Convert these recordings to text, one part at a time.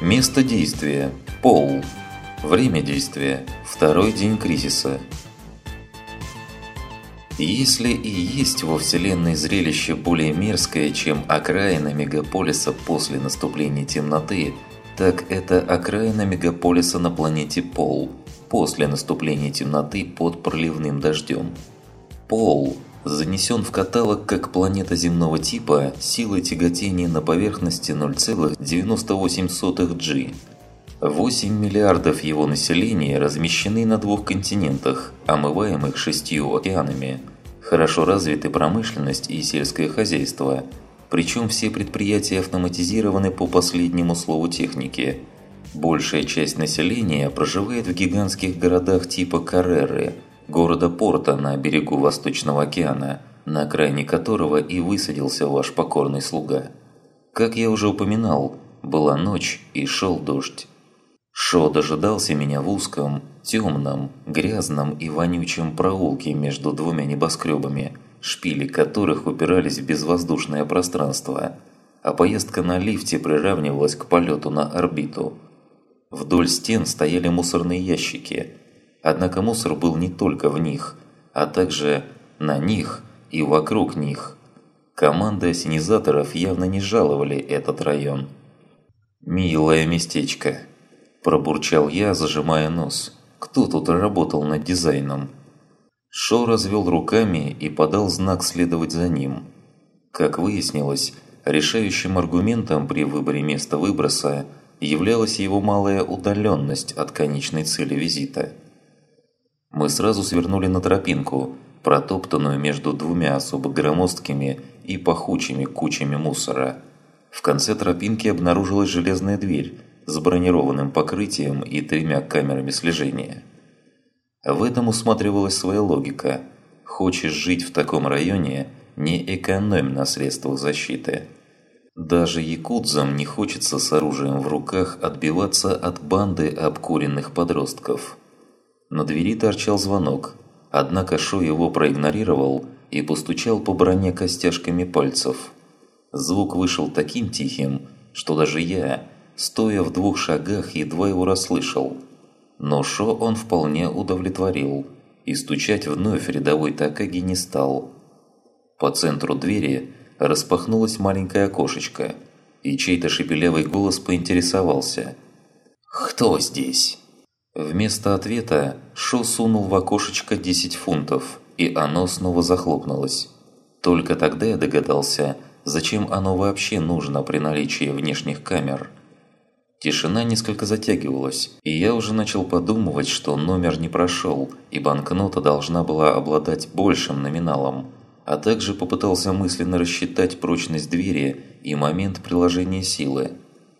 Место действия – Пол. Время действия – второй день кризиса. Если и есть во Вселенной зрелище более мерзкое, чем окраина мегаполиса после наступления темноты, так это окраина мегаполиса на планете Пол после наступления темноты под проливным дождем. Пол занесен в каталог как планета земного типа силой тяготения на поверхности 0,98 G. 8 миллиардов его населения размещены на двух континентах, омываемых шестью океанами. Хорошо развиты промышленность и сельское хозяйство, причем все предприятия автоматизированы по последнему слову техники. Большая часть населения проживает в гигантских городах типа Карреры, города Порта на берегу Восточного океана, на окраине которого и высадился ваш покорный слуга. Как я уже упоминал, была ночь и шел дождь. Шо дожидался меня в узком, темном, грязном и вонючем проулке между двумя небоскребами, шпили которых упирались в безвоздушное пространство, а поездка на лифте приравнивалась к полету на орбиту. Вдоль стен стояли мусорные ящики, однако мусор был не только в них, а также на них и вокруг них. Команда осенизаторов явно не жаловали этот район. «Милое местечко», Пробурчал я, зажимая нос. Кто тут работал над дизайном? Шо развел руками и подал знак следовать за ним. Как выяснилось, решающим аргументом при выборе места выброса являлась его малая удаленность от конечной цели визита. Мы сразу свернули на тропинку, протоптанную между двумя особо громоздкими и пахучими кучами мусора. В конце тропинки обнаружилась железная дверь, с бронированным покрытием и тремя камерами слежения. В этом усматривалась своя логика. Хочешь жить в таком районе – не экономь на средствах защиты. Даже якудзам не хочется с оружием в руках отбиваться от банды обкуренных подростков. На двери торчал звонок, однако Шо его проигнорировал и постучал по броне костяшками пальцев. Звук вышел таким тихим, что даже я, стоя в двух шагах, едва его расслышал. Но Шо он вполне удовлетворил, и стучать вновь рядовой Такаги не стал. По центру двери распахнулось маленькое окошечко, и чей-то шепелявый голос поинтересовался. «Кто здесь?» Вместо ответа Шо сунул в окошечко 10 фунтов, и оно снова захлопнулось. Только тогда я догадался, зачем оно вообще нужно при наличии внешних камер – Тишина несколько затягивалась, и я уже начал подумывать, что номер не прошел, и банкнота должна была обладать большим номиналом, а также попытался мысленно рассчитать прочность двери и момент приложения силы.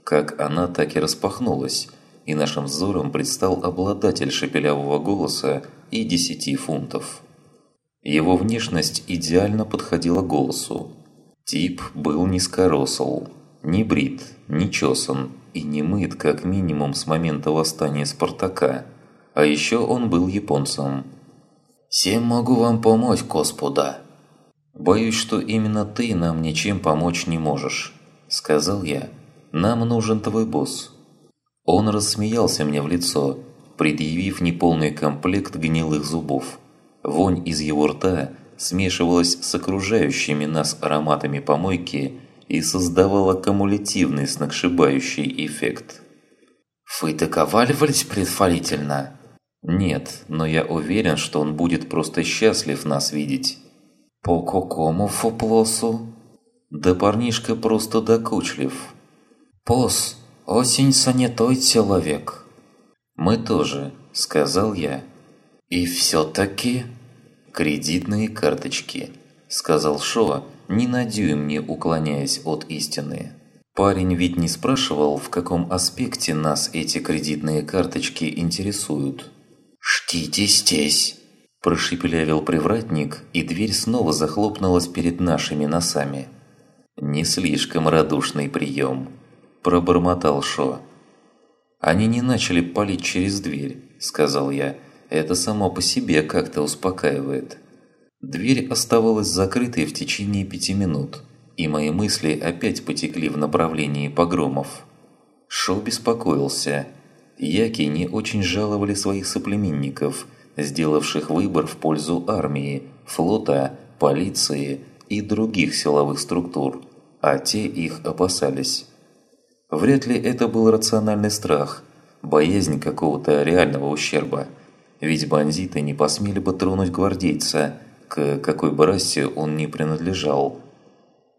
Как она так и распахнулась, и нашим взором предстал обладатель шепелявого голоса и 10 фунтов. Его внешность идеально подходила голосу. Тип был низкоросл, не брит, не чесан, и не мыт как минимум с момента восстания Спартака. А еще он был японцем. «Всем могу вам помочь, господа». «Боюсь, что именно ты нам ничем помочь не можешь», – сказал я. «Нам нужен твой босс». Он рассмеялся мне в лицо, предъявив неполный комплект гнилых зубов. Вонь из его рта смешивалась с окружающими нас ароматами помойки и создавала кумулятивный сногсшибающий эффект. «Вы договаривались предварительно?» «Нет, но я уверен, что он будет просто счастлив нас видеть». «По какому фоплосу?» «Да парнишка просто докучлив». «Пос, осень занятой человек». «Мы тоже», – сказал я. «И все-таки...» «Кредитные карточки», – сказал Шоа, ни на дюйм не уклоняясь от истины. Парень ведь не спрашивал, в каком аспекте нас эти кредитные карточки интересуют. «Ждите здесь!» – прошепелявил привратник, и дверь снова захлопнулась перед нашими носами. «Не слишком радушный прием», – пробормотал Шо. «Они не начали палить через дверь», – сказал я. «Это само по себе как-то успокаивает». Дверь оставалась закрытой в течение пяти минут, и мои мысли опять потекли в направлении погромов. Шо беспокоился. Яки не очень жаловали своих соплеменников, сделавших выбор в пользу армии, флота, полиции и других силовых структур, а те их опасались. Вряд ли это был рациональный страх, боязнь какого-то реального ущерба, ведь бандиты не посмели бы тронуть гвардейца, к какой бы расе он ни принадлежал.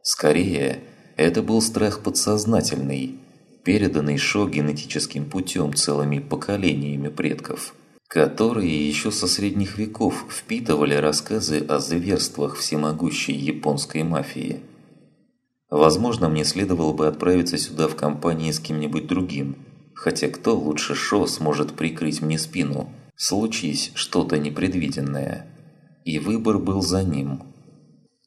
Скорее, это был страх подсознательный, переданный Шо генетическим путем целыми поколениями предков, которые еще со средних веков впитывали рассказы о зверствах всемогущей японской мафии. Возможно, мне следовало бы отправиться сюда в компании с кем-нибудь другим, хотя кто лучше Шо сможет прикрыть мне спину, случись что-то непредвиденное. И выбор был за ним.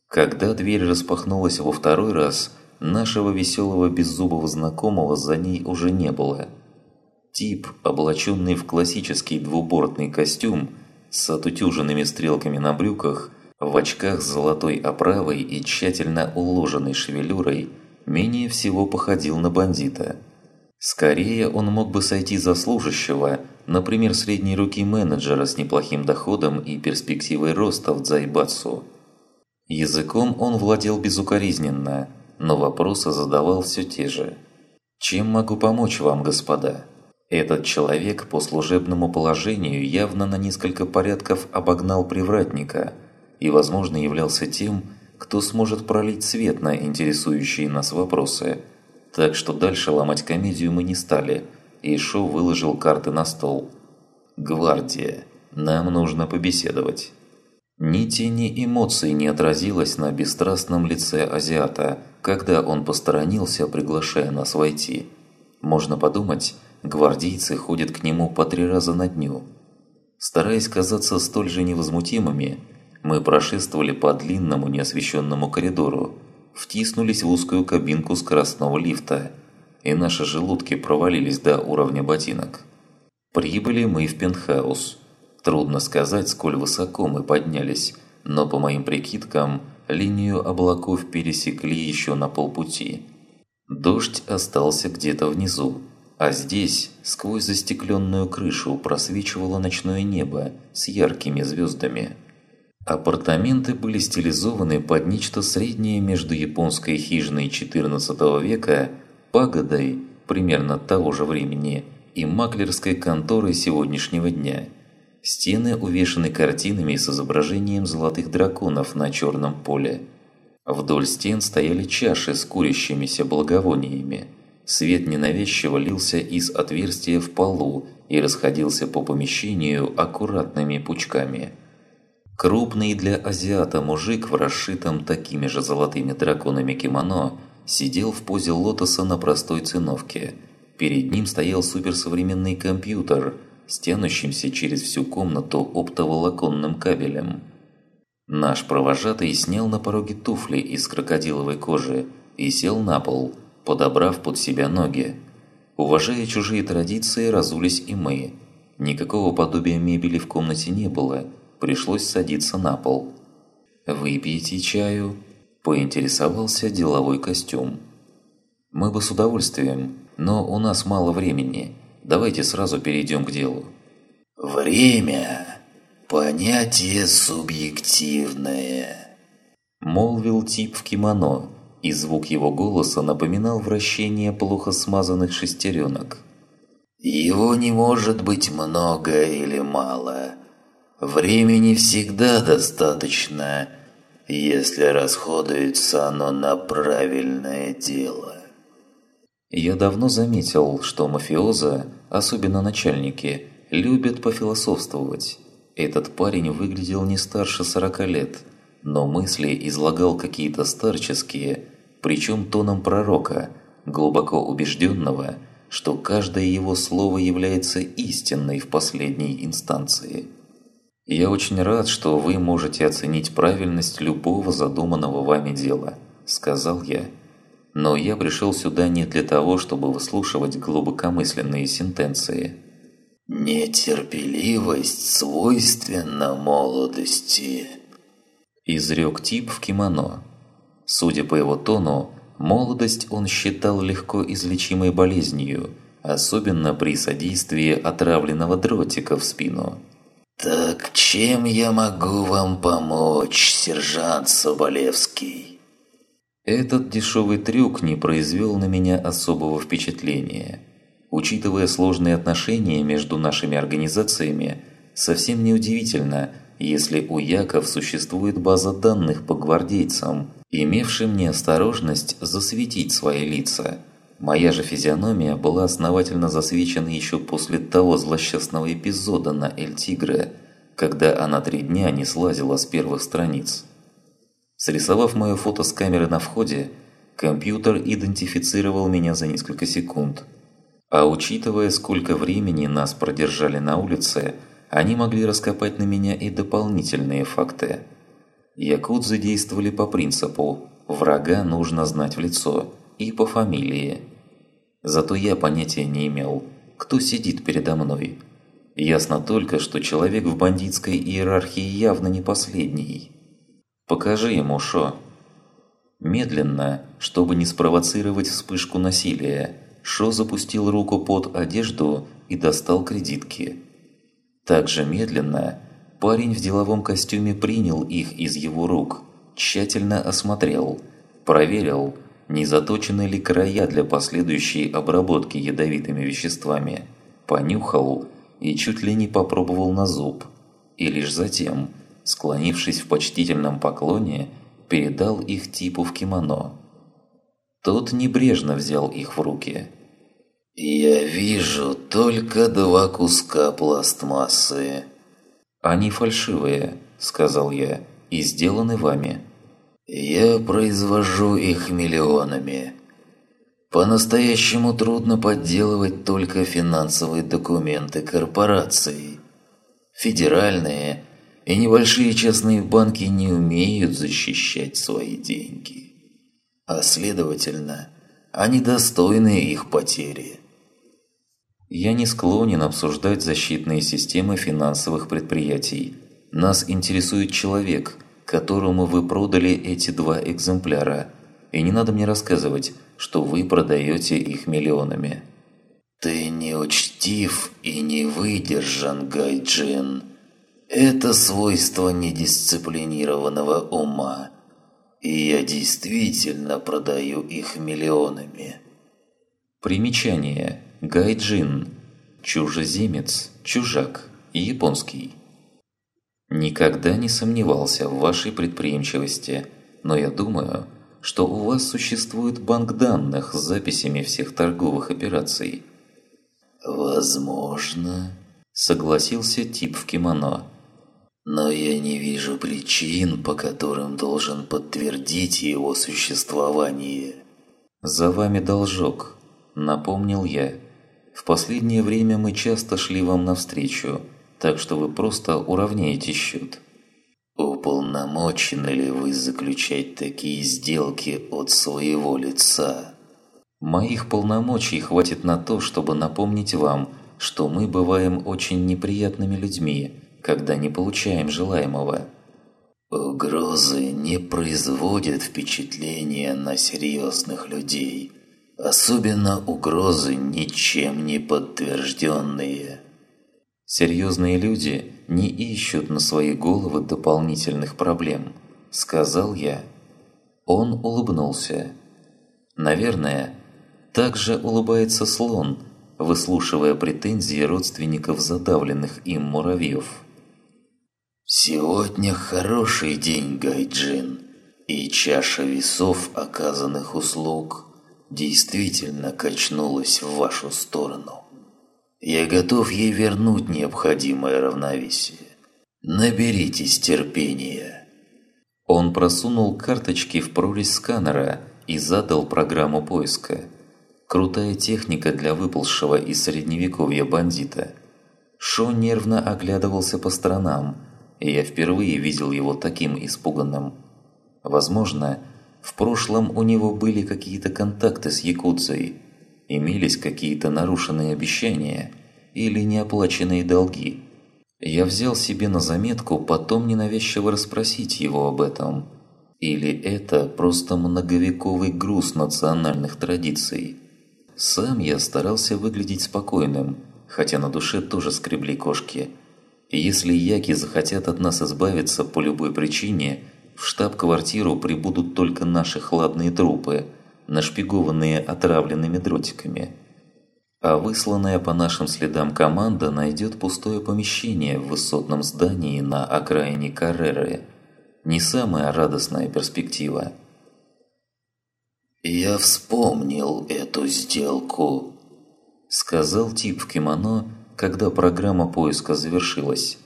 Когда дверь распахнулась во второй раз, нашего веселого беззубого знакомого за ней уже не было. Тип, облаченный в классический двубортный костюм, с отутюженными стрелками на брюках, в очках с золотой оправой и тщательно уложенной шевелюрой, менее всего походил на бандита. Скорее он мог бы сойти за служащего, например, средней руки менеджера с неплохим доходом и перспективой роста в Дзайбацу. Языком он владел безукоризненно, но вопросы задавал все те же. «Чем могу помочь вам, господа?» Этот человек по служебному положению явно на несколько порядков обогнал привратника – и, возможно, являлся тем, кто сможет пролить свет на интересующие нас вопросы. Так что дальше ломать комедию мы не стали, и Шо выложил карты на стол. «Гвардия, нам нужно побеседовать». Ни тени эмоций не отразилось на бесстрастном лице азиата, когда он посторонился, приглашая нас войти. Можно подумать, гвардейцы ходят к нему по три раза на дню. Стараясь казаться столь же невозмутимыми, мы прошествовали по длинному неосвещенному коридору, втиснулись в узкую кабинку скоростного лифта, и наши желудки провалились до уровня ботинок. Прибыли мы в пентхаус. Трудно сказать, сколь высоко мы поднялись, но по моим прикидкам, линию облаков пересекли еще на полпути. Дождь остался где-то внизу, а здесь, сквозь застекленную крышу, просвечивало ночное небо с яркими звездами. Апартаменты были стилизованы под нечто среднее между японской хижиной XIV века, пагодой примерно того же времени и маклерской конторой сегодняшнего дня. Стены увешаны картинами с изображением золотых драконов на черном поле. Вдоль стен стояли чаши с курящимися благовониями. Свет ненавязчиво лился из отверстия в полу и расходился по помещению аккуратными пучками – Крупный для азиата мужик в расшитом такими же золотыми драконами кимоно сидел в позе лотоса на простой циновке. Перед ним стоял суперсовременный компьютер, стянущимся через всю комнату оптоволоконным кабелем. Наш провожатый снял на пороге туфли из крокодиловой кожи и сел на пол, подобрав под себя ноги. Уважая чужие традиции, разулись и мы. Никакого подобия мебели в комнате не было – пришлось садиться на пол. «Выпьете чаю?» – поинтересовался деловой костюм. «Мы бы с удовольствием, но у нас мало времени. Давайте сразу перейдем к делу». «Время – понятие субъективное», – молвил тип в кимоно, и звук его голоса напоминал вращение плохо смазанных шестеренок. «Его не может быть много или мало». Времени всегда достаточно, если расходуется оно на правильное дело. Я давно заметил, что мафиоза, особенно начальники, любят пофилософствовать. Этот парень выглядел не старше 40 лет, но мысли излагал какие-то старческие, причем тоном пророка, глубоко убежденного, что каждое его слово является истинной в последней инстанции. Я очень рад, что вы можете оценить правильность любого задуманного вами дела, сказал я. Но я пришел сюда не для того, чтобы выслушивать глубокомысленные сентенции. «Нетерпеливость свойственна молодости», – изрек тип в кимоно. Судя по его тону, молодость он считал легко излечимой болезнью, особенно при содействии отравленного дротика в спину. «Так чем я могу вам помочь, сержант Соболевский?» Этот дешевый трюк не произвел на меня особого впечатления. Учитывая сложные отношения между нашими организациями, совсем неудивительно, если у Яков существует база данных по гвардейцам, имевшим неосторожность засветить свои лица. Моя же физиономия была основательно засвечена еще после того злосчастного эпизода на Эль-Тигре, когда она три дня не слазила с первых страниц. Срисовав мое фото с камеры на входе, компьютер идентифицировал меня за несколько секунд. А учитывая, сколько времени нас продержали на улице, они могли раскопать на меня и дополнительные факты. Якудзы действовали по принципу «врага нужно знать в лицо» и по фамилии. Зато я понятия не имел, кто сидит передо мной. Ясно только, что человек в бандитской иерархии явно не последний. «Покажи ему, Шо». Медленно, чтобы не спровоцировать вспышку насилия, Шо запустил руку под одежду и достал кредитки. Также медленно парень в деловом костюме принял их из его рук, тщательно осмотрел, проверил, не заточены ли края для последующей обработки ядовитыми веществами, понюхал и чуть ли не попробовал на зуб, и лишь затем, склонившись в почтительном поклоне, передал их типу в кимоно. Тот небрежно взял их в руки – «Я вижу только два куска пластмассы». «Они фальшивые», – сказал я, – «и сделаны вами». «Я произвожу их миллионами. По-настоящему трудно подделывать только финансовые документы корпораций. Федеральные и небольшие частные банки не умеют защищать свои деньги. А следовательно, они достойны их потери». Я не склонен обсуждать защитные системы финансовых предприятий. Нас интересует человек, которому вы продали эти два экземпляра. И не надо мне рассказывать, что вы продаете их миллионами. «Ты не учтив и не выдержан, Гайджин. Это свойство недисциплинированного ума. И я действительно продаю их миллионами». Примечание. Гайджин. Чужеземец, чужак, японский. Никогда не сомневался в вашей предприимчивости, но я думаю, что у вас существует банк данных с записями всех торговых операций. «Возможно», – согласился тип в кимоно. «Но я не вижу причин, по которым должен подтвердить его существование». «За вами должок», – напомнил я. В последнее время мы часто шли вам навстречу, так что вы просто уравняете счет. Уполномочены ли вы заключать такие сделки от своего лица? Моих полномочий хватит на то, чтобы напомнить вам, что мы бываем очень неприятными людьми, когда не получаем желаемого. Угрозы не производят впечатления на серьезных людей – Особенно угрозы ничем не подтвержденные. Серьезные люди не ищут на свои головы дополнительных проблем, сказал я. Он улыбнулся. Наверное, так же улыбается слон, выслушивая претензии родственников задавленных им муравьев. «Сегодня хороший день, Гайджин, и чаша весов оказанных услуг – действительно качнулась в вашу сторону. Я готов ей вернуть необходимое равновесие. Наберитесь терпения». Он просунул карточки в прорезь сканера и задал программу поиска. Крутая техника для выползшего из средневековья бандита. Шо нервно оглядывался по сторонам, и я впервые видел его таким испуганным. Возможно, в прошлом у него были какие-то контакты с Якудзой, имелись какие-то нарушенные обещания или неоплаченные долги. Я взял себе на заметку потом ненавязчиво расспросить его об этом. Или это просто многовековый груз национальных традиций? Сам я старался выглядеть спокойным, хотя на душе тоже скребли кошки. Если яки захотят от нас избавиться по любой причине, в штаб-квартиру прибудут только наши хладные трупы, нашпигованные отравленными дротиками. А высланная по нашим следам команда найдет пустое помещение в высотном здании на окраине Карреры. Не самая радостная перспектива. «Я вспомнил эту сделку», – сказал тип в кимоно, когда программа поиска завершилась.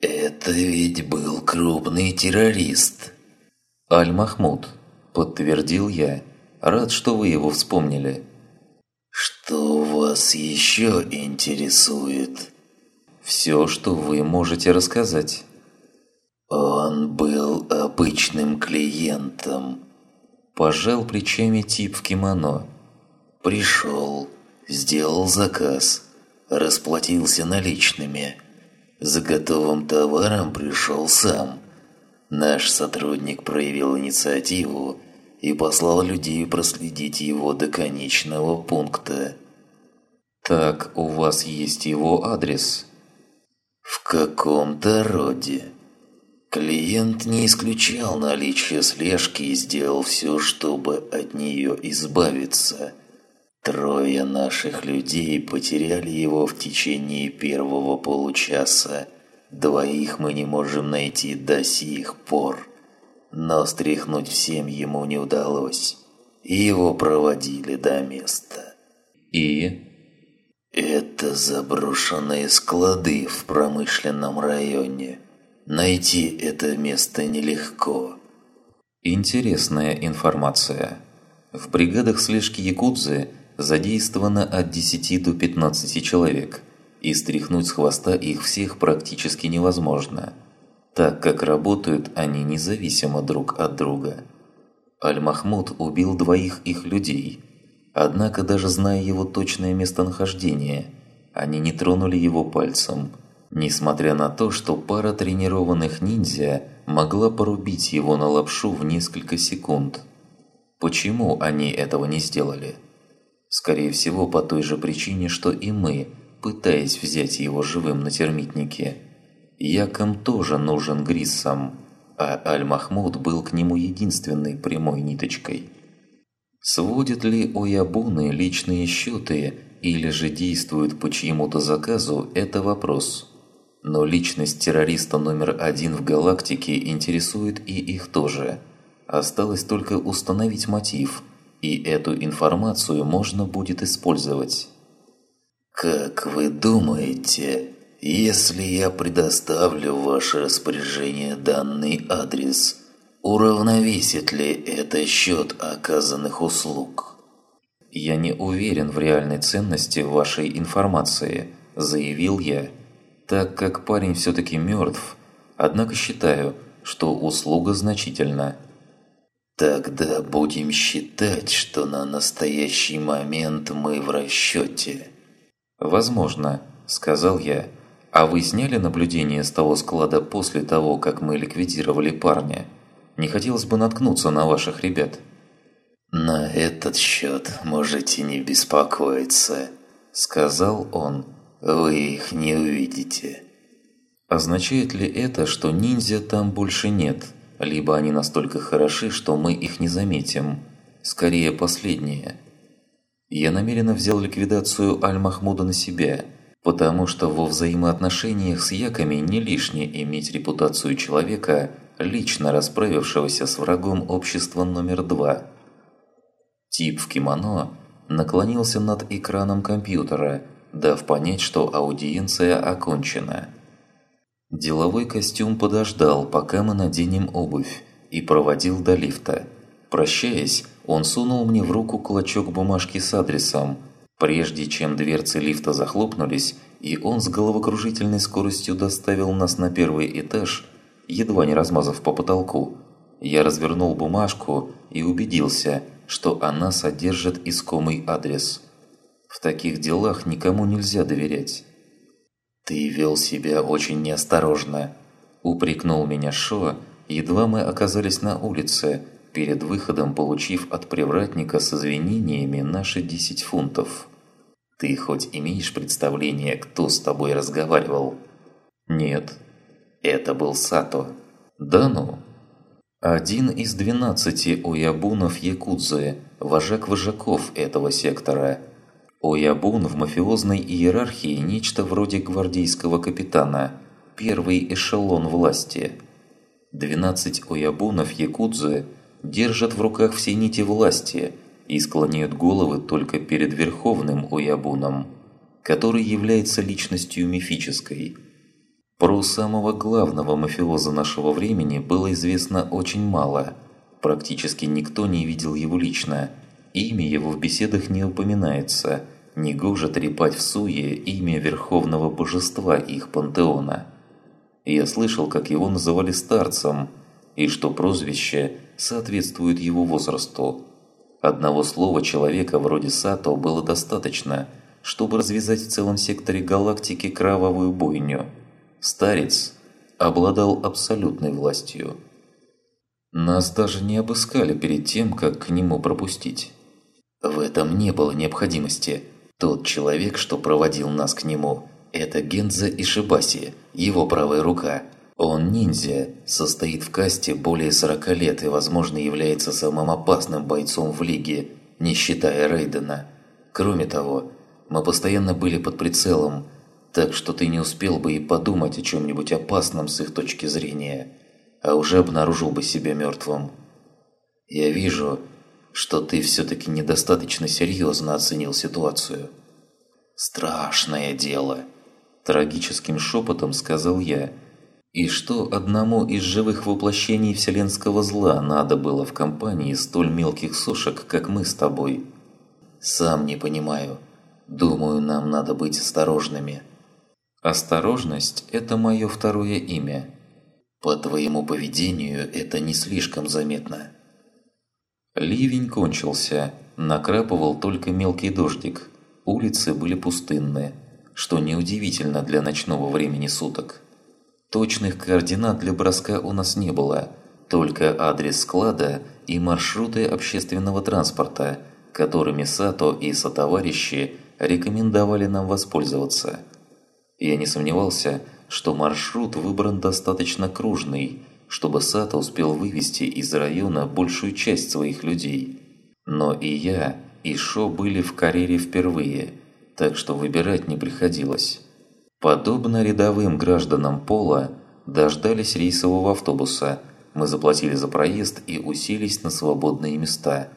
«Это ведь был крупный террорист». «Аль-Махмуд», – подтвердил я. «Рад, что вы его вспомнили». «Что вас еще интересует?» «Все, что вы можете рассказать». «Он был обычным клиентом», – пожал плечами тип в кимоно. «Пришел, сделал заказ, расплатился наличными». За готовым товаром пришел сам. Наш сотрудник проявил инициативу и послал людей проследить его до конечного пункта. «Так у вас есть его адрес?» «В каком-то роде». Клиент не исключал наличие слежки и сделал все, чтобы от нее избавиться. Трое наших людей потеряли его в течение первого получаса. Двоих мы не можем найти до сих пор. Но стряхнуть всем ему не удалось. Его проводили до места. И? Это заброшенные склады в промышленном районе. Найти это место нелегко. Интересная информация. В бригадах слежки Якудзы задействовано от 10 до 15 человек, и стряхнуть с хвоста их всех практически невозможно, так как работают они независимо друг от друга. Аль-Махмуд убил двоих их людей, однако даже зная его точное местонахождение, они не тронули его пальцем, несмотря на то, что пара тренированных ниндзя могла порубить его на лапшу в несколько секунд. Почему они этого не сделали? Скорее всего, по той же причине, что и мы, пытаясь взять его живым на термитнике. Яком тоже нужен Гриссам, а Аль-Махмуд был к нему единственной прямой ниточкой. Сводят ли Оябуны личные счеты или же действуют по чьему-то заказу – это вопрос. Но личность террориста номер один в галактике интересует и их тоже. Осталось только установить мотив – и эту информацию можно будет использовать. «Как вы думаете, если я предоставлю в ваше распоряжение данный адрес, уравновесит ли это счет оказанных услуг?» «Я не уверен в реальной ценности вашей информации», – заявил я, так как парень все-таки мертв, однако считаю, что услуга значительна. Тогда будем считать, что на настоящий момент мы в расчете. Возможно, сказал я. А вы сняли наблюдение с того склада после того, как мы ликвидировали парня? Не хотелось бы наткнуться на ваших ребят. На этот счет можете не беспокоиться, сказал он. Вы их не увидите. Означает ли это, что ниндзя там больше нет? либо они настолько хороши, что мы их не заметим. Скорее, последнее. Я намеренно взял ликвидацию Аль-Махмуда на себя, потому что во взаимоотношениях с яками не лишне иметь репутацию человека, лично расправившегося с врагом общества номер два. Тип в кимоно наклонился над экраном компьютера, дав понять, что аудиенция окончена. Деловой костюм подождал, пока мы наденем обувь, и проводил до лифта. Прощаясь, он сунул мне в руку клочок бумажки с адресом. Прежде чем дверцы лифта захлопнулись, и он с головокружительной скоростью доставил нас на первый этаж, едва не размазав по потолку, я развернул бумажку и убедился, что она содержит искомый адрес. В таких делах никому нельзя доверять. «Ты вел себя очень неосторожно», – упрекнул меня Шо, едва мы оказались на улице, перед выходом получив от привратника с извинениями наши 10 фунтов. «Ты хоть имеешь представление, кто с тобой разговаривал?» «Нет». «Это был Сато». «Да ну?» Один из двенадцати оябунов Якудзы, вожак вожаков этого сектора. Оябун в мафиозной иерархии нечто вроде гвардейского капитана, первый эшелон власти. 12 оябунов Якудзы держат в руках все нити власти и склоняют головы только перед верховным оябуном, который является личностью мифической. Про самого главного мафиоза нашего времени было известно очень мало. Практически никто не видел его лично. Имя его в беседах не упоминается. Негоже трепать в суе имя верховного божества их пантеона. Я слышал, как его называли старцем, и что прозвище соответствует его возрасту. Одного слова человека вроде Сато было достаточно, чтобы развязать в целом секторе галактики кровавую бойню. Старец обладал абсолютной властью. Нас даже не обыскали перед тем, как к нему пропустить. В этом не было необходимости. Тот человек, что проводил нас к нему, это Генза Ишибаси, его правая рука. Он ниндзя, состоит в касте более 40 лет и, возможно, является самым опасным бойцом в Лиге, не считая Рейдена. Кроме того, мы постоянно были под прицелом, так что ты не успел бы и подумать о чем-нибудь опасном с их точки зрения, а уже обнаружил бы себя мертвым. Я вижу, что ты все-таки недостаточно серьезно оценил ситуацию. Страшное дело трагическим шепотом сказал я. И что одному из живых воплощений вселенского зла надо было в компании столь мелких сушек, как мы с тобой? Сам не понимаю. Думаю, нам надо быть осторожными. Осторожность – это мое второе имя. По твоему поведению это не слишком заметно. Ливень кончился, накрапывал только мелкий дождик. Улицы были пустынные что неудивительно для ночного времени суток. Точных координат для броска у нас не было, только адрес склада и маршруты общественного транспорта, которыми Сато и сотоварищи рекомендовали нам воспользоваться. Я не сомневался, что маршрут выбран достаточно кружный, чтобы Сато успел вывести из района большую часть своих людей. Но и я, и Шо были в карьере впервые – так что выбирать не приходилось. Подобно рядовым гражданам Пола, дождались рейсового автобуса, мы заплатили за проезд и уселись на свободные места.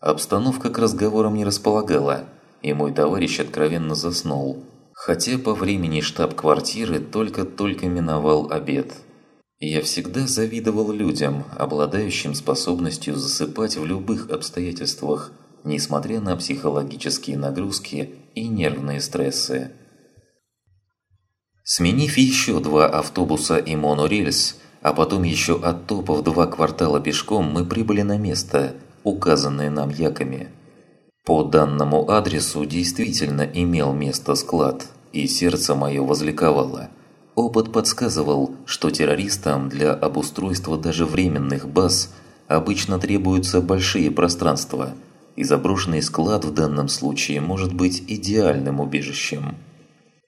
Обстановка к разговорам не располагала, и мой товарищ откровенно заснул, хотя по времени штаб-квартиры только-только миновал обед. Я всегда завидовал людям, обладающим способностью засыпать в любых обстоятельствах, несмотря на психологические нагрузки и нервные стрессы. Сменив еще два автобуса и монорельс, а потом еще оттопав два квартала пешком, мы прибыли на место, указанное нам яками. По данному адресу действительно имел место склад, и сердце мое возликовало. Опыт подсказывал, что террористам для обустройства даже временных баз обычно требуются большие пространства – и заброшенный склад в данном случае может быть идеальным убежищем.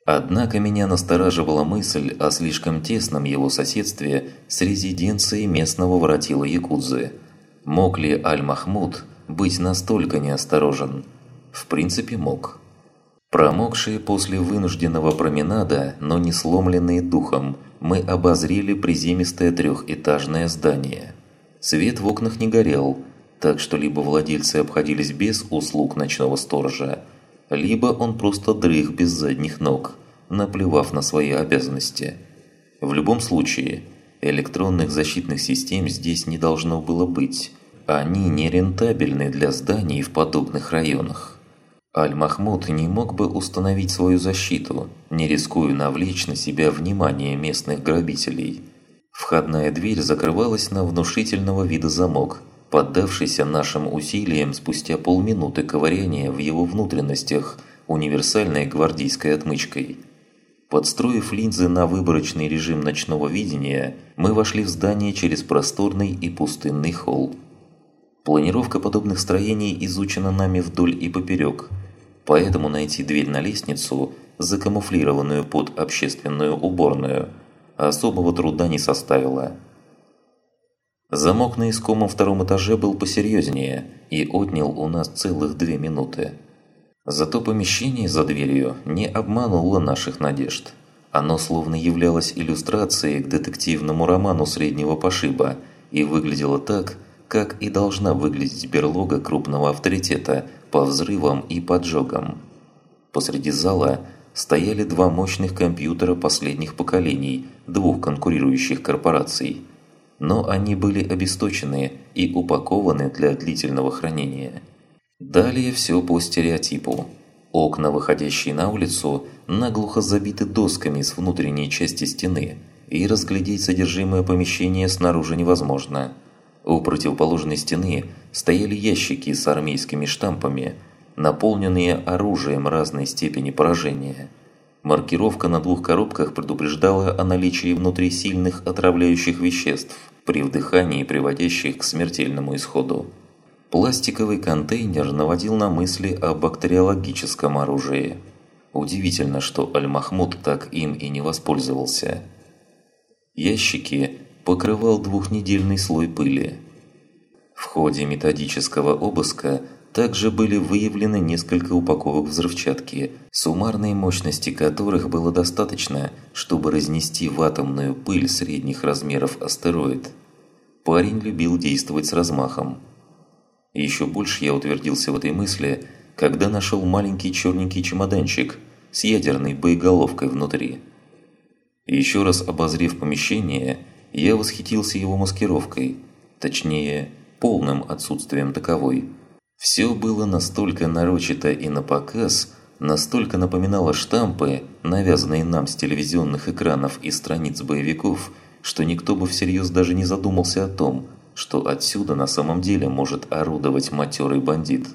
Однако меня настораживала мысль о слишком тесном его соседстве с резиденцией местного воротила Якудзы. Мог ли Аль-Махмуд быть настолько неосторожен? В принципе, мог. Промокшие после вынужденного променада, но не сломленные духом, мы обозрели приземистое трехэтажное здание. Свет в окнах не горел, так что либо владельцы обходились без услуг ночного сторожа, либо он просто дрых без задних ног, наплевав на свои обязанности. В любом случае, электронных защитных систем здесь не должно было быть. Они не рентабельны для зданий в подобных районах. Аль-Махмуд не мог бы установить свою защиту, не рискуя навлечь на себя внимание местных грабителей. Входная дверь закрывалась на внушительного вида замок – поддавшийся нашим усилиям спустя полминуты ковыряния в его внутренностях универсальной гвардейской отмычкой. Подстроив линзы на выборочный режим ночного видения, мы вошли в здание через просторный и пустынный холл. Планировка подобных строений изучена нами вдоль и поперек, поэтому найти дверь на лестницу, закамуфлированную под общественную уборную, особого труда не составило. Замок на искомом втором этаже был посерьезнее и отнял у нас целых две минуты. Зато помещение за дверью не обмануло наших надежд. Оно словно являлось иллюстрацией к детективному роману среднего пошиба и выглядело так, как и должна выглядеть берлога крупного авторитета по взрывам и поджогам. Посреди зала стояли два мощных компьютера последних поколений двух конкурирующих корпораций. Но они были обесточены и упакованы для длительного хранения. Далее все по стереотипу. Окна, выходящие на улицу, наглухо забиты досками с внутренней части стены, и разглядеть содержимое помещения снаружи невозможно. У противоположной стены стояли ящики с армейскими штампами, наполненные оружием разной степени поражения. Маркировка на двух коробках предупреждала о наличии внутри сильных отравляющих веществ, при вдыхании приводящих к смертельному исходу. Пластиковый контейнер наводил на мысли о бактериологическом оружии. Удивительно, что Аль-Махмуд так им и не воспользовался. Ящики покрывал двухнедельный слой пыли. В ходе методического обыска также были выявлены несколько упаковок взрывчатки, суммарной мощности которых было достаточно, чтобы разнести в атомную пыль средних размеров астероид. Парень любил действовать с размахом. Еще больше я утвердился в этой мысли, когда нашел маленький черненький чемоданчик с ядерной боеголовкой внутри. Еще раз обозрев помещение, я восхитился его маскировкой, точнее, полным отсутствием таковой. Все было настолько нарочито и напоказ, настолько напоминало штампы, навязанные нам с телевизионных экранов и страниц боевиков, что никто бы всерьез даже не задумался о том, что отсюда на самом деле может орудовать матерый бандит.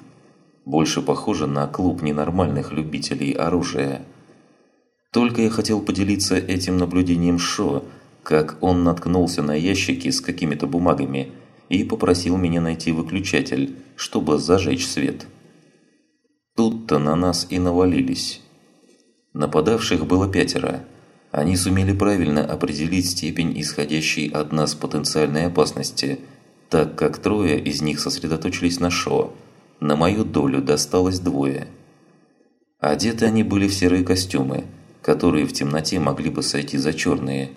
Больше похоже на клуб ненормальных любителей оружия. Только я хотел поделиться этим наблюдением Шо, как он наткнулся на ящики с какими-то бумагами и попросил меня найти выключатель, чтобы зажечь свет. Тут-то на нас и навалились. Нападавших было пятеро. Они сумели правильно определить степень исходящей от нас потенциальной опасности, так как трое из них сосредоточились на Шо. На мою долю досталось двое. Одеты они были в серые костюмы, которые в темноте могли бы сойти за черные.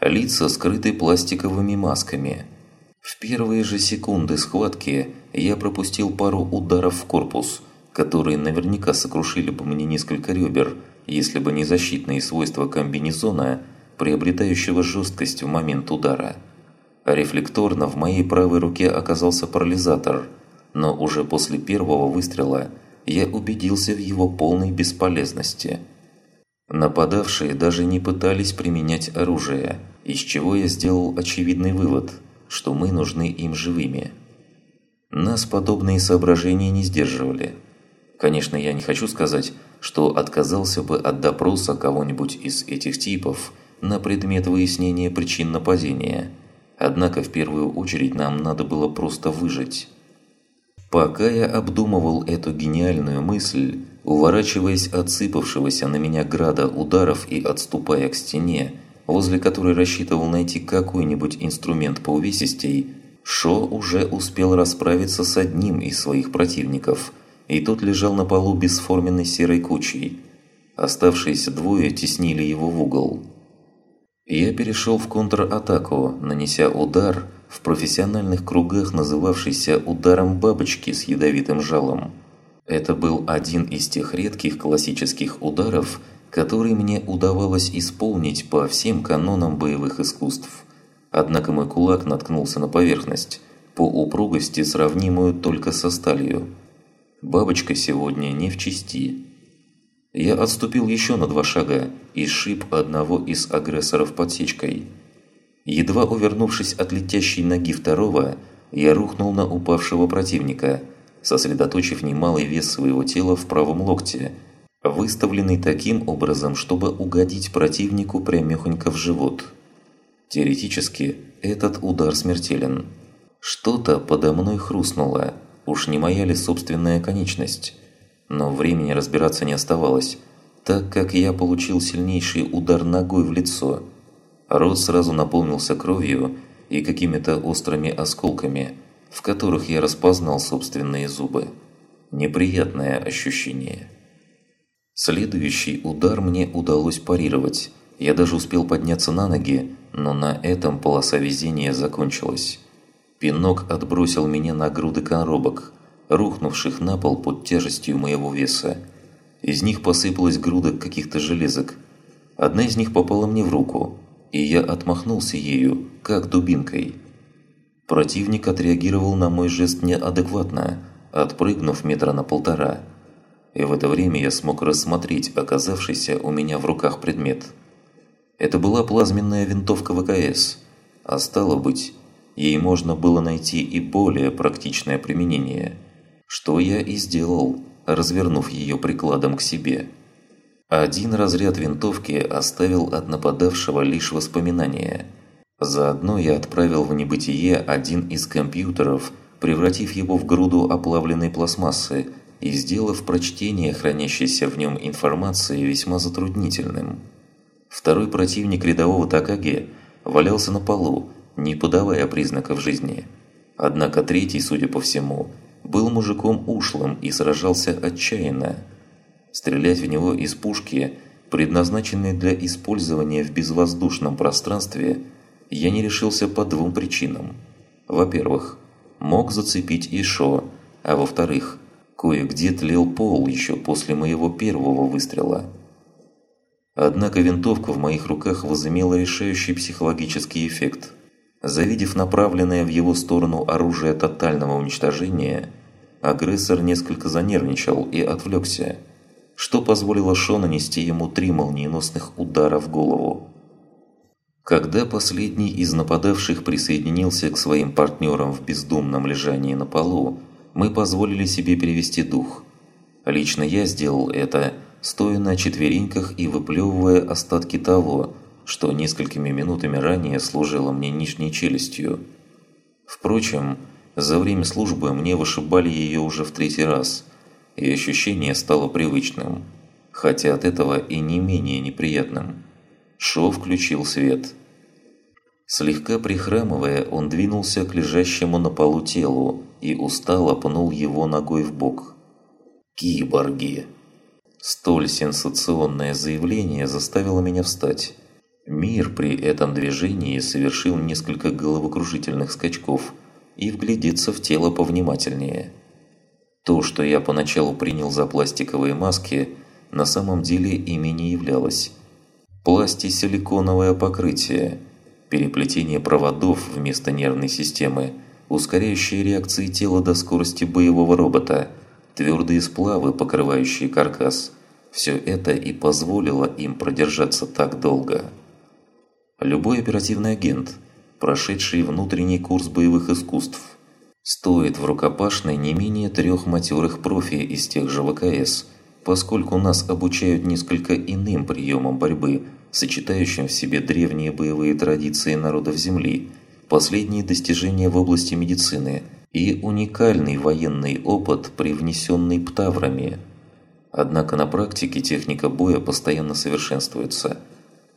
Лица скрыты пластиковыми масками. В первые же секунды схватки я пропустил пару ударов в корпус, которые наверняка сокрушили бы мне несколько ребер – если бы не защитные свойства комбинезона, приобретающего жесткость в момент удара. Рефлекторно в моей правой руке оказался парализатор, но уже после первого выстрела я убедился в его полной бесполезности. Нападавшие даже не пытались применять оружие, из чего я сделал очевидный вывод, что мы нужны им живыми. Нас подобные соображения не сдерживали. Конечно, я не хочу сказать, что отказался бы от допроса кого-нибудь из этих типов на предмет выяснения причин нападения. Однако в первую очередь нам надо было просто выжить. Пока я обдумывал эту гениальную мысль, уворачиваясь от сыпавшегося на меня града ударов и отступая к стене, возле которой рассчитывал найти какой-нибудь инструмент по увесистей, Шо уже успел расправиться с одним из своих противников – и тот лежал на полу бесформенной серой кучей. Оставшиеся двое теснили его в угол. Я перешел в контратаку, нанеся удар, в профессиональных кругах называвшийся ударом бабочки с ядовитым жалом. Это был один из тех редких классических ударов, который мне удавалось исполнить по всем канонам боевых искусств. Однако мой кулак наткнулся на поверхность, по упругости сравнимую только со сталью. Бабочка сегодня не в чести. Я отступил еще на два шага и шип одного из агрессоров подсечкой. Едва увернувшись от летящей ноги второго, я рухнул на упавшего противника, сосредоточив немалый вес своего тела в правом локте, выставленный таким образом, чтобы угодить противнику прямехонько в живот. Теоретически, этот удар смертелен. Что-то подо мной хрустнуло, уж не моя ли собственная конечность. Но времени разбираться не оставалось, так как я получил сильнейший удар ногой в лицо. Рот сразу наполнился кровью и какими-то острыми осколками, в которых я распознал собственные зубы. Неприятное ощущение. Следующий удар мне удалось парировать. Я даже успел подняться на ноги, но на этом полоса везения закончилась. Пинок отбросил меня на груды коробок, рухнувших на пол под тяжестью моего веса. Из них посыпалась груда каких-то железок. Одна из них попала мне в руку, и я отмахнулся ею, как дубинкой. Противник отреагировал на мой жест неадекватно, отпрыгнув метра на полтора – и в это время я смог рассмотреть оказавшийся у меня в руках предмет. Это была плазменная винтовка ВКС, а стало быть, ей можно было найти и более практичное применение, что я и сделал, развернув ее прикладом к себе. Один разряд винтовки оставил от нападавшего лишь воспоминания. Заодно я отправил в небытие один из компьютеров, превратив его в груду оплавленной пластмассы, и сделав прочтение хранящейся в нем информации весьма затруднительным. Второй противник рядового Такаги валялся на полу, не подавая признаков жизни. Однако третий, судя по всему, был мужиком ушлым и сражался отчаянно. Стрелять в него из пушки, предназначенной для использования в безвоздушном пространстве, я не решился по двум причинам. Во-первых, мог зацепить Ишо, а во-вторых, Кое-где тлел пол еще после моего первого выстрела. Однако винтовка в моих руках возымела решающий психологический эффект. Завидев направленное в его сторону оружие тотального уничтожения, агрессор несколько занервничал и отвлекся, что позволило Шо нанести ему три молниеносных удара в голову. Когда последний из нападавших присоединился к своим партнерам в бездумном лежании на полу, мы позволили себе перевести дух. Лично я сделал это, стоя на четвереньках и выплевывая остатки того, что несколькими минутами ранее служило мне нижней челюстью. Впрочем, за время службы мне вышибали ее уже в третий раз, и ощущение стало привычным, хотя от этого и не менее неприятным. Шо включил свет. Слегка прихрамывая, он двинулся к лежащему на полу телу, и устало пнул его ногой в бок. «Киборги!» Столь сенсационное заявление заставило меня встать. Мир при этом движении совершил несколько головокружительных скачков и вглядеться в тело повнимательнее. То, что я поначалу принял за пластиковые маски, на самом деле ими не являлось. Пластисиликоновое покрытие, переплетение проводов вместо нервной системы – ускоряющие реакции тела до скорости боевого робота, твердые сплавы, покрывающие каркас. Все это и позволило им продержаться так долго. Любой оперативный агент, прошедший внутренний курс боевых искусств, стоит в рукопашной не менее трех матерых профи из тех же ВКС, поскольку нас обучают несколько иным приемам борьбы, сочетающим в себе древние боевые традиции народов Земли – последние достижения в области медицины и уникальный военный опыт, привнесенный птаврами. Однако на практике техника боя постоянно совершенствуется.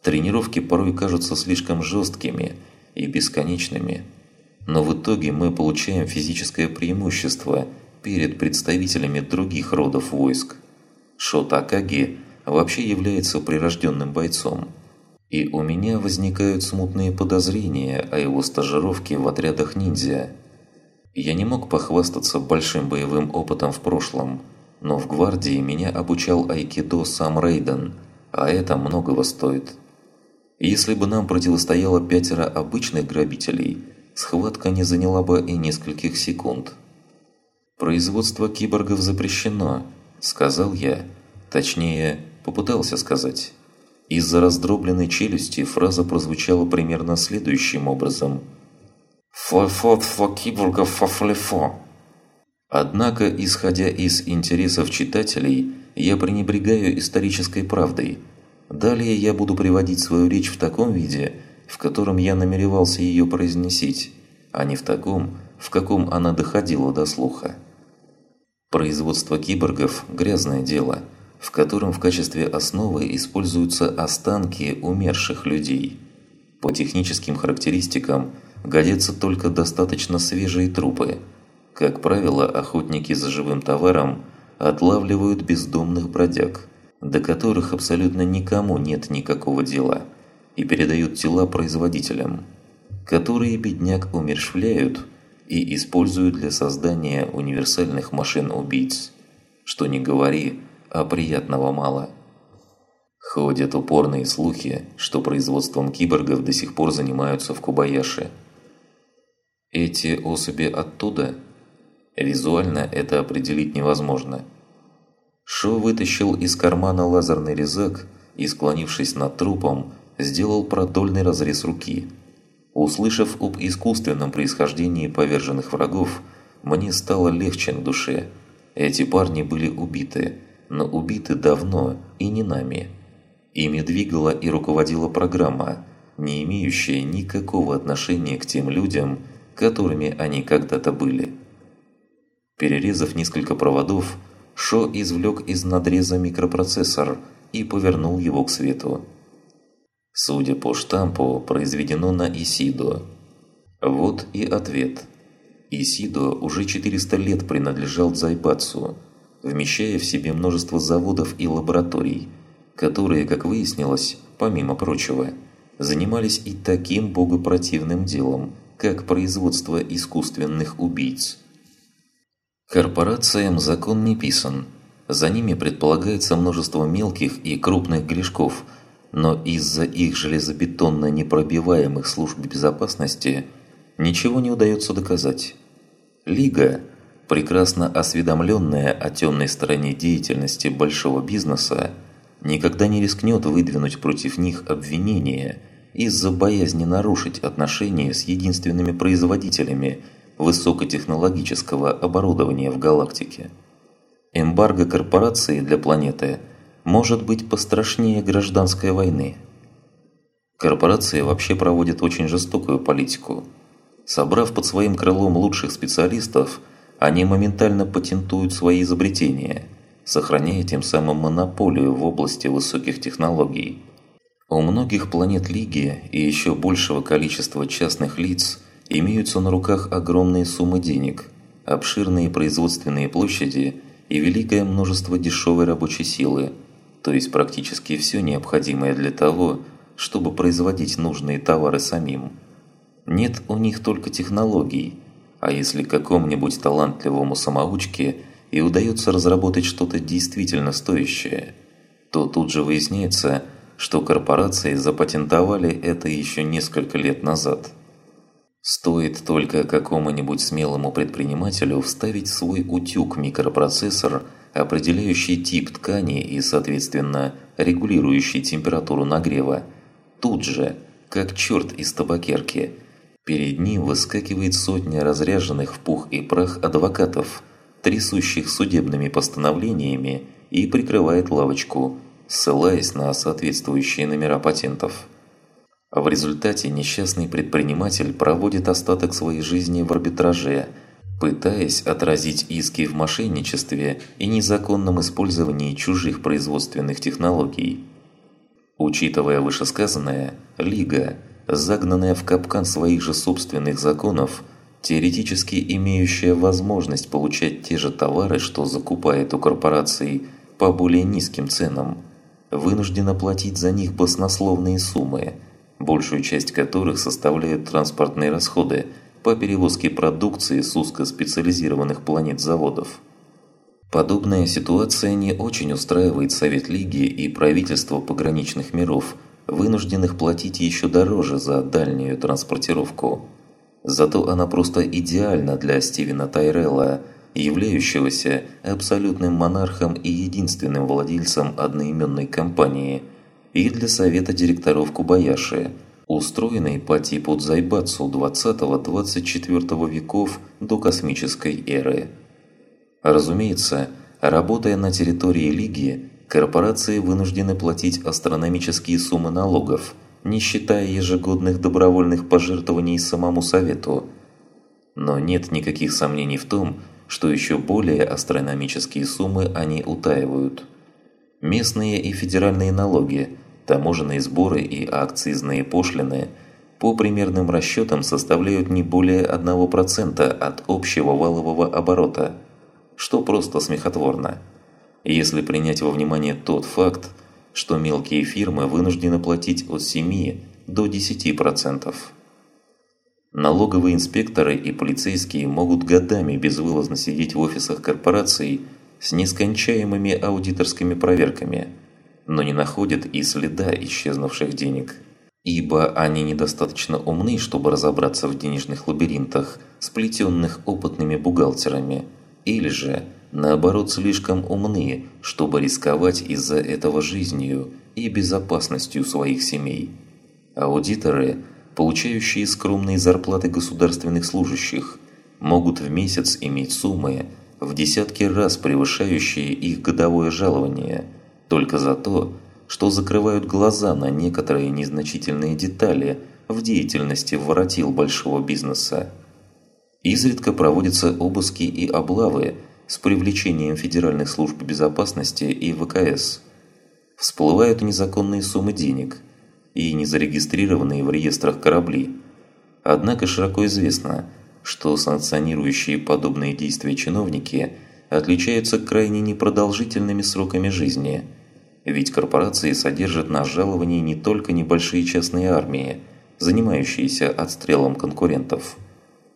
Тренировки порой кажутся слишком жесткими и бесконечными. Но в итоге мы получаем физическое преимущество перед представителями других родов войск. Шотакаги вообще является прирожденным бойцом – и у меня возникают смутные подозрения о его стажировке в отрядах ниндзя. Я не мог похвастаться большим боевым опытом в прошлом, но в гвардии меня обучал айкидо сам Рейден, а это многого стоит. Если бы нам противостояло пятеро обычных грабителей, схватка не заняла бы и нескольких секунд. «Производство киборгов запрещено», – сказал я. Точнее, попытался сказать. Из-за раздробленной челюсти фраза прозвучала примерно следующим образом. «Флэфот фо киборга фо флэфо». Однако, исходя из интересов читателей, я пренебрегаю исторической правдой. Далее я буду приводить свою речь в таком виде, в котором я намеревался ее произносить, а не в таком, в каком она доходила до слуха. Производство киборгов – грязное дело, в котором в качестве основы используются останки умерших людей. По техническим характеристикам годятся только достаточно свежие трупы. Как правило, охотники за живым товаром отлавливают бездомных бродяг, до которых абсолютно никому нет никакого дела, и передают тела производителям, которые бедняк умершвляют и используют для создания универсальных машин-убийц. Что не говори, а приятного мало. Ходят упорные слухи, что производством киборгов до сих пор занимаются в Кубаяше. Эти особи оттуда? Визуально это определить невозможно. Шо вытащил из кармана лазерный резак и, склонившись над трупом, сделал продольный разрез руки – Услышав об искусственном происхождении поверженных врагов, мне стало легче на душе. Эти парни были убиты, но убиты давно и не нами. Ими двигала и руководила программа, не имеющая никакого отношения к тем людям, которыми они когда-то были. Перерезав несколько проводов, Шо извлек из надреза микропроцессор и повернул его к свету. Судя по штампу, произведено на Исидо. Вот и ответ. Исидо уже 400 лет принадлежал Дзайбацу, вмещая в себе множество заводов и лабораторий, которые, как выяснилось, помимо прочего, занимались и таким богопротивным делом, как производство искусственных убийц. Корпорациям закон не писан. За ними предполагается множество мелких и крупных грешков – но из-за их железобетонно непробиваемых служб безопасности ничего не удается доказать. Лига, прекрасно осведомленная о темной стороне деятельности большого бизнеса, никогда не рискнет выдвинуть против них обвинения из-за боязни нарушить отношения с единственными производителями высокотехнологического оборудования в галактике. Эмбарго корпорации для планеты – может быть пострашнее гражданской войны. Корпорации вообще проводят очень жестокую политику. Собрав под своим крылом лучших специалистов, они моментально патентуют свои изобретения, сохраняя тем самым монополию в области высоких технологий. У многих планет Лиги и еще большего количества частных лиц имеются на руках огромные суммы денег, обширные производственные площади и великое множество дешевой рабочей силы – то есть практически все необходимое для того, чтобы производить нужные товары самим. Нет у них только технологий, а если какому-нибудь талантливому самоучке и удается разработать что-то действительно стоящее, то тут же выясняется, что корпорации запатентовали это еще несколько лет назад. Стоит только какому-нибудь смелому предпринимателю вставить свой утюг микропроцессор – определяющий тип ткани и, соответственно, регулирующий температуру нагрева, тут же, как черт из табакерки, перед ним выскакивает сотня разряженных в пух и прах адвокатов, трясущих судебными постановлениями и прикрывает лавочку, ссылаясь на соответствующие номера патентов. В результате несчастный предприниматель проводит остаток своей жизни в арбитраже – пытаясь отразить иски в мошенничестве и незаконном использовании чужих производственных технологий. Учитывая вышесказанное, Лига, загнанная в капкан своих же собственных законов, теоретически имеющая возможность получать те же товары, что закупает у корпораций по более низким ценам, вынуждена платить за них баснословные суммы, большую часть которых составляют транспортные расходы – по перевозке продукции с узкоспециализированных планет заводов. Подобная ситуация не очень устраивает Совет Лиги и правительство пограничных миров, вынужденных платить еще дороже за дальнюю транспортировку. Зато она просто идеальна для Стивена Тайрелла, являющегося абсолютным монархом и единственным владельцем одноименной компании, и для Совета директоров Кубаяши – устроенный по типу Дзайбацу 20-24 веков до космической эры. Разумеется, Работая на территории Лиги, корпорации вынуждены платить астрономические суммы налогов, не считая ежегодных добровольных пожертвований самому Совету. Но нет никаких сомнений в том, что еще более астрономические суммы они утаивают. Местные и федеральные налоги, таможенные сборы и акцизные пошлины по примерным расчетам составляют не более 1% от общего валового оборота, что просто смехотворно. Если принять во внимание тот факт, что мелкие фирмы вынуждены платить от 7 до 10%. Налоговые инспекторы и полицейские могут годами безвылазно сидеть в офисах корпораций с нескончаемыми аудиторскими проверками, но не находят и следа исчезнувших денег. Ибо они недостаточно умны, чтобы разобраться в денежных лабиринтах, сплетенных опытными бухгалтерами, или же, наоборот, слишком умны, чтобы рисковать из-за этого жизнью и безопасностью своих семей. Аудиторы – получающие скромные зарплаты государственных служащих, могут в месяц иметь суммы, в десятки раз превышающие их годовое жалование, только за то, что закрывают глаза на некоторые незначительные детали в деятельности воротил большого бизнеса. Изредка проводятся обыски и облавы с привлечением федеральных служб безопасности и ВКС. Всплывают незаконные суммы денег – и не зарегистрированные в реестрах корабли. Однако широко известно, что санкционирующие подобные действия чиновники отличаются крайне непродолжительными сроками жизни, ведь корпорации содержат на жаловании не только небольшие частные армии, занимающиеся отстрелом конкурентов,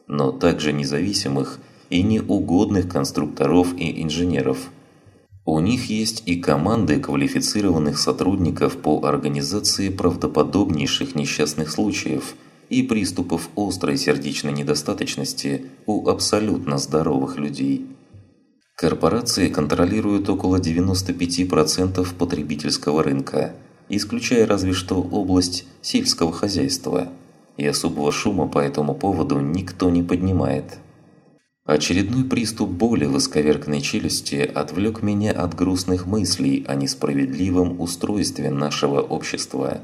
но также независимых и неугодных конструкторов и инженеров – у них есть и команды квалифицированных сотрудников по организации правдоподобнейших несчастных случаев и приступов острой сердечной недостаточности у абсолютно здоровых людей. Корпорации контролируют около 95% потребительского рынка, исключая разве что область сельского хозяйства, и особого шума по этому поводу никто не поднимает. Очередной приступ боли в исковерканной челюсти отвлек меня от грустных мыслей о несправедливом устройстве нашего общества.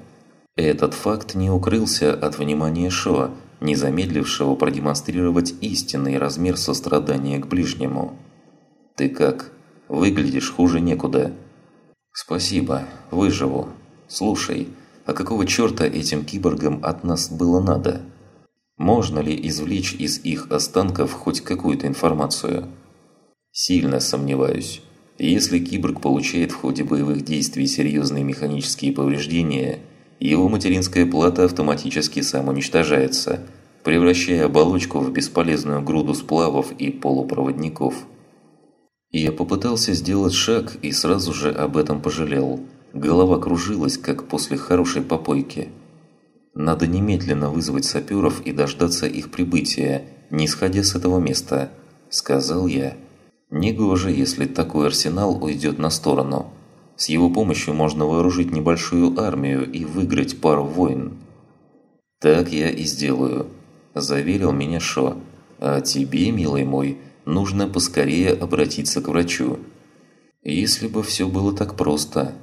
Этот факт не укрылся от внимания Шо, не замедлившего продемонстрировать истинный размер сострадания к ближнему. «Ты как? Выглядишь хуже некуда». «Спасибо, выживу. Слушай, а какого черта этим киборгам от нас было надо?» Можно ли извлечь из их останков хоть какую-то информацию? Сильно сомневаюсь. Если киборг получает в ходе боевых действий серьезные механические повреждения, его материнская плата автоматически самоуничтожается, превращая оболочку в бесполезную груду сплавов и полупроводников. Я попытался сделать шаг и сразу же об этом пожалел. Голова кружилась, как после хорошей попойки. Надо немедленно вызвать саперов и дождаться их прибытия, не сходя с этого места», – сказал я. «Негоже, если такой арсенал уйдет на сторону. С его помощью можно вооружить небольшую армию и выиграть пару войн». «Так я и сделаю», – заверил меня Шо. «А тебе, милый мой, нужно поскорее обратиться к врачу». «Если бы все было так просто»,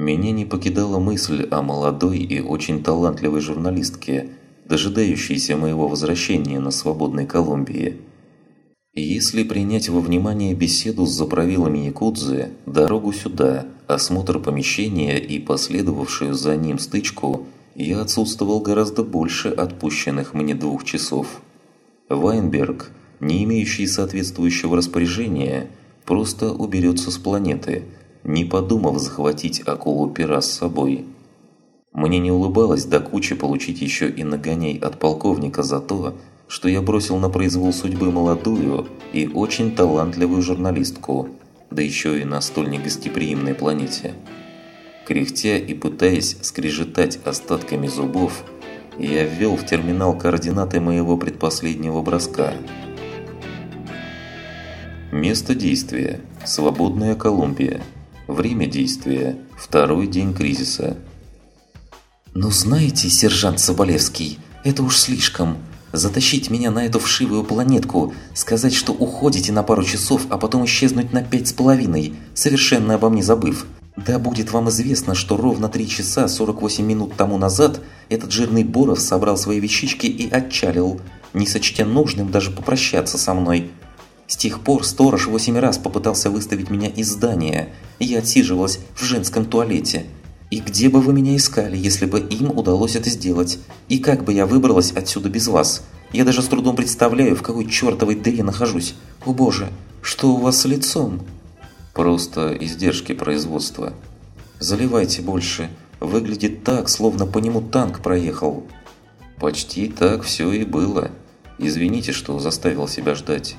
меня не покидала мысль о молодой и очень талантливой журналистке, дожидающейся моего возвращения на свободной Колумбии. Если принять во внимание беседу с заправилами Якудзы, дорогу сюда, осмотр помещения и последовавшую за ним стычку, я отсутствовал гораздо больше отпущенных мне двух часов. Вайнберг, не имеющий соответствующего распоряжения, просто уберется с планеты – не подумав захватить акулу-пера с собой. Мне не улыбалось до кучи получить еще и нагоняй от полковника за то, что я бросил на произвол судьбы молодую и очень талантливую журналистку, да еще и на столь негостеприимной планете. Кряхтя и пытаясь скрежетать остатками зубов, я ввел в терминал координаты моего предпоследнего броска. Место действия – Свободная Колумбия – Время действия – второй день кризиса. «Ну знаете, сержант Соболевский, это уж слишком. Затащить меня на эту вшивую планетку, сказать, что уходите на пару часов, а потом исчезнуть на пять с половиной, совершенно обо мне забыв. Да будет вам известно, что ровно 3 часа 48 минут тому назад этот жирный Боров собрал свои вещички и отчалил, не сочтя нужным даже попрощаться со мной. С тех пор сторож восемь раз попытался выставить меня из здания, и я отсиживалась в женском туалете. И где бы вы меня искали, если бы им удалось это сделать? И как бы я выбралась отсюда без вас? Я даже с трудом представляю, в какой чертовой дыре нахожусь. О боже, что у вас с лицом? Просто издержки производства. Заливайте больше. Выглядит так, словно по нему танк проехал. Почти так все и было. Извините, что заставил себя ждать.